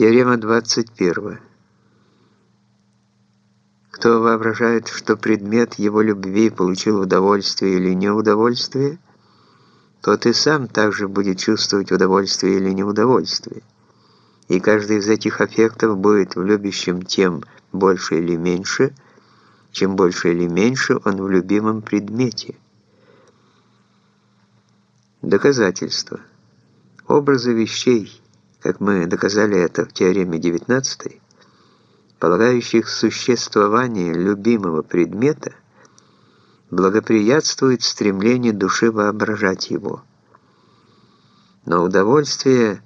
Теорема 21. Кто воображает, что предмет его любви получил удовольствие или неудовольствие, тот и сам также будет чувствовать удовольствие или неудовольствие. И каждый из этих аффектов будет в любящем тем больше или меньше, чем больше или меньше он в любимом предмете. Доказательство. Образы вещей, как мы доказали это в теореме 19, полагающих существование любимого предмета, благоприятствует стремлению души воображать его. Но удовольствие,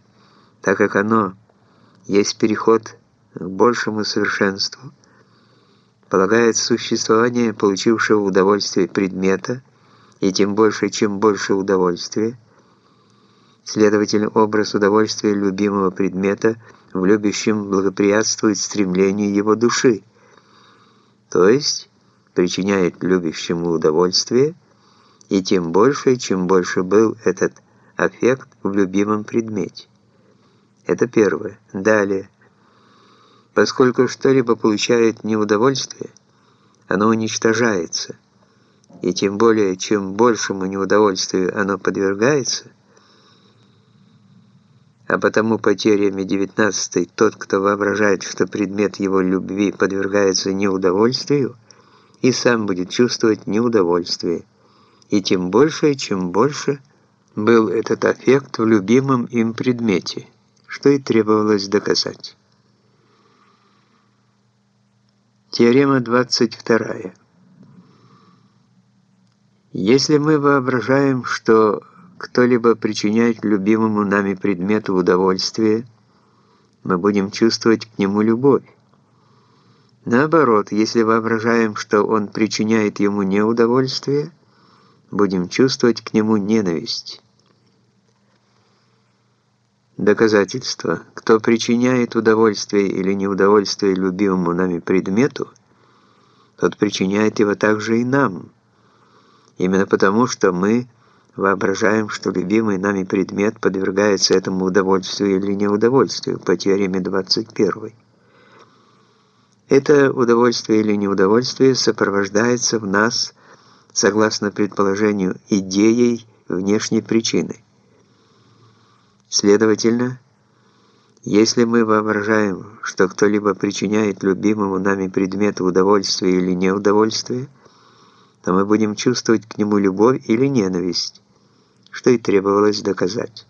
так как оно есть переход к большему совершенству, полагает существование получившего удовольствие предмета, и тем больше, чем больше удовольствия, следовательно, образ удовольствия любимого предмета в любящем благоприятствует стремлению его души, то есть причиняет любящему удовольствие, и тем больше, чем больше был этот аффект в любимом предмете. Это первое. Далее. Поскольку что-либо получает неудовольствие, оно уничтожается. И тем более, чем большему неудовольствию оно подвергается, а потому по теореме 19 тот, кто воображает, что предмет его любви подвергается неудовольствию, и сам будет чувствовать неудовольствие. И тем больше, чем больше был этот аффект в любимом им предмете, что и требовалось доказать. Теорема 22. Если мы воображаем, что кто-либо причиняет любимому нами предмету удовольствие, мы будем чувствовать к нему любовь. Наоборот, если воображаем, что он причиняет ему неудовольствие, будем чувствовать к нему ненависть. Доказательство. Кто причиняет удовольствие или неудовольствие любимому нами предмету, тот причиняет его также и нам. Именно потому, что мы воображаем, что любимый нами предмет подвергается этому удовольствию или неудовольствию по теореме 21. Это удовольствие или неудовольствие сопровождается в нас, согласно предположению, идеей внешней причины. Следовательно, если мы воображаем, что кто-либо причиняет любимому нами предмету удовольствие или неудовольствие, то мы будем чувствовать к нему любовь или ненависть, что и требовалось доказать.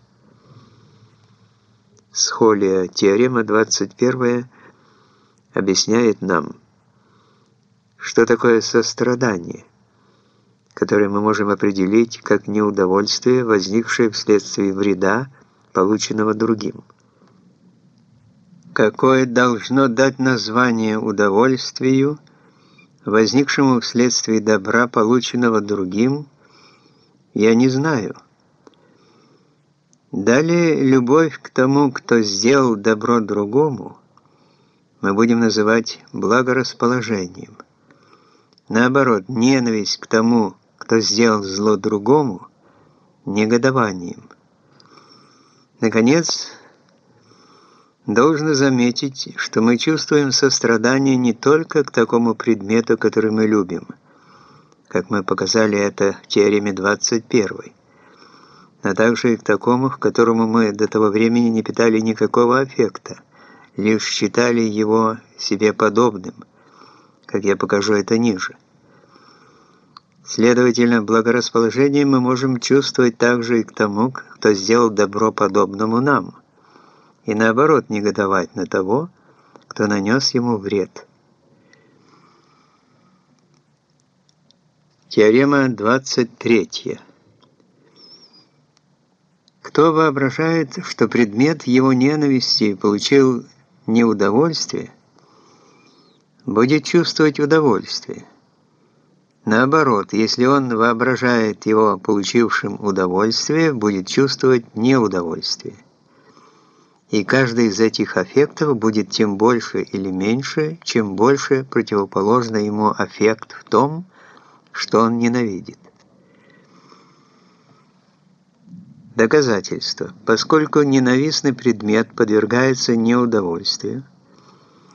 Схолия, теорема 21, объясняет нам, что такое сострадание, которое мы можем определить как неудовольствие, возникшее вследствие вреда, полученного другим. Какое должно дать название удовольствию, возникшему вследствие добра, полученного другим, я не знаю. Далее, любовь к тому, кто сделал добро другому, мы будем называть благорасположением. Наоборот, ненависть к тому, кто сделал зло другому, негодованием. Наконец, должно заметить, что мы чувствуем сострадание не только к такому предмету, который мы любим, как мы показали это в теореме 21 а также и к такому, к которому мы до того времени не питали никакого аффекта, лишь считали его себе подобным, как я покажу это ниже. Следовательно, благорасположение мы можем чувствовать также и к тому, кто сделал добро подобному нам, и наоборот негодовать на того, кто нанес ему вред. Теорема 23. Кто воображает, что предмет его ненависти получил неудовольствие, будет чувствовать удовольствие. Наоборот, если он воображает его получившим удовольствие, будет чувствовать неудовольствие. И каждый из этих аффектов будет тем больше или меньше, чем больше противоположно ему аффект в том, что он ненавидит. Доказательство. Поскольку ненавистный предмет подвергается неудовольствию,